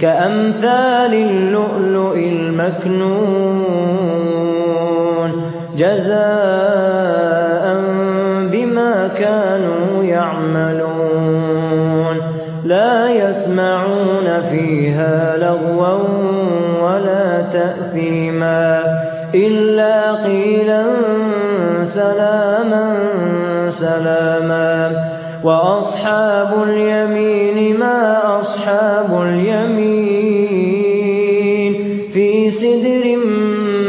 كأمثال اللؤلؤ المكنون جزاء بما كانوا يعملون. لا يسمعون فيها لغوا ولا تأثيما إلا قيلا سلاما سلاما. وأصحاب اليمين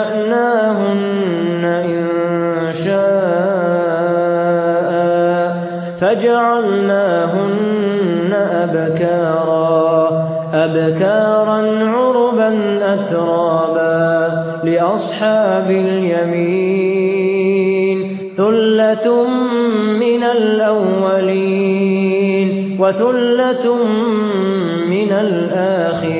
أنشأناهن إن شاء فجعلناهن أبكارا أبكارا عربا أترابا لأصحاب اليمين ثلة من الأولين وثلة من الآخرين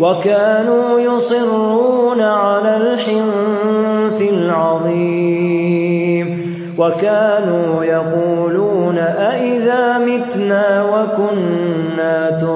وكانوا يصرون على الحنث العظيم. وكانوا يقولون أئذا متنا وكنا ترابا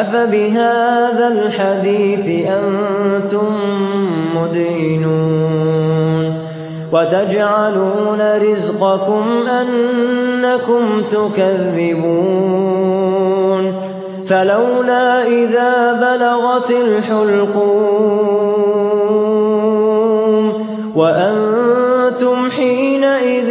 أفبهذا الحديث أنتم مدينون وتجعلون رزقكم أنكم تكذبون فلولا إذا بلغت الحلقوم وأنتم حينئذ